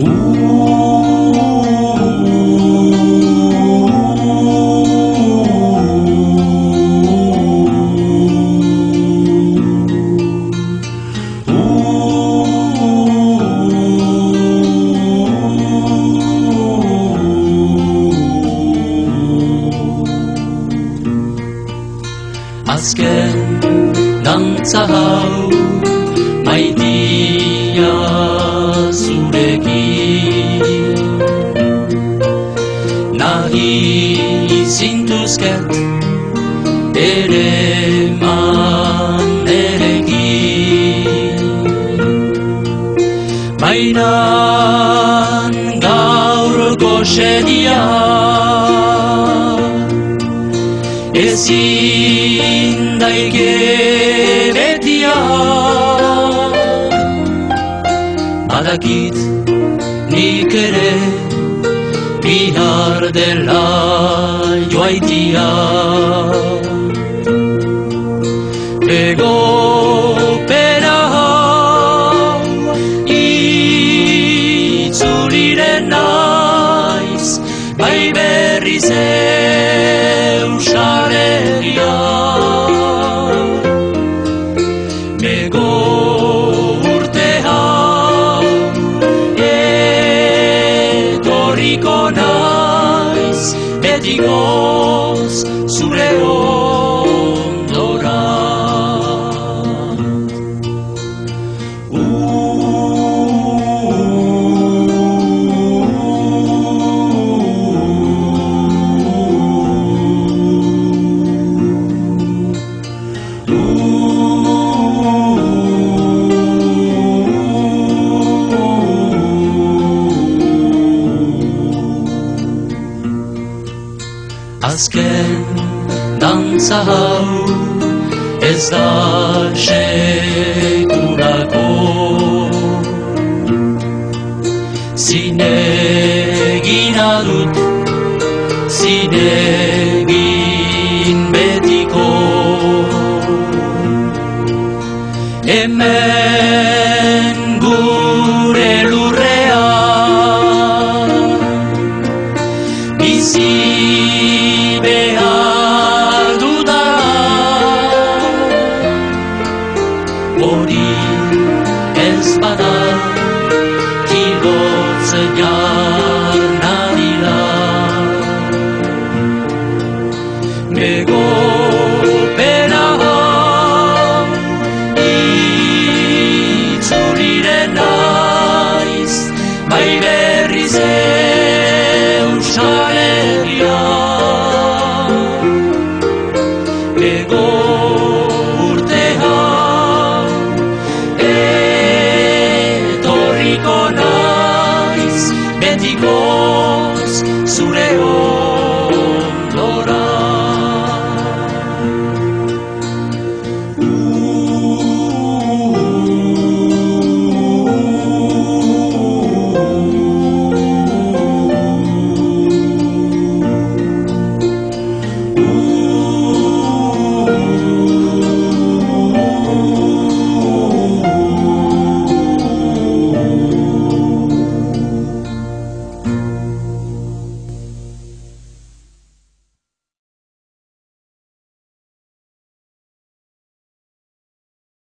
Ooh. Azken dantza hau maitia zurekin Nahi zintuzket ere man erekin Baina gaurko ezin daike betia. Badakit nik ere bihar dela joaitia 是我。Azken dantza hau ez da sekulako Zinegina dut, zinegin betiko. Hemen gure lurrean bizi Nego pena hau itzuliren naiz bai berriz eusaregia Ego urte hau etorriko naiz betikoz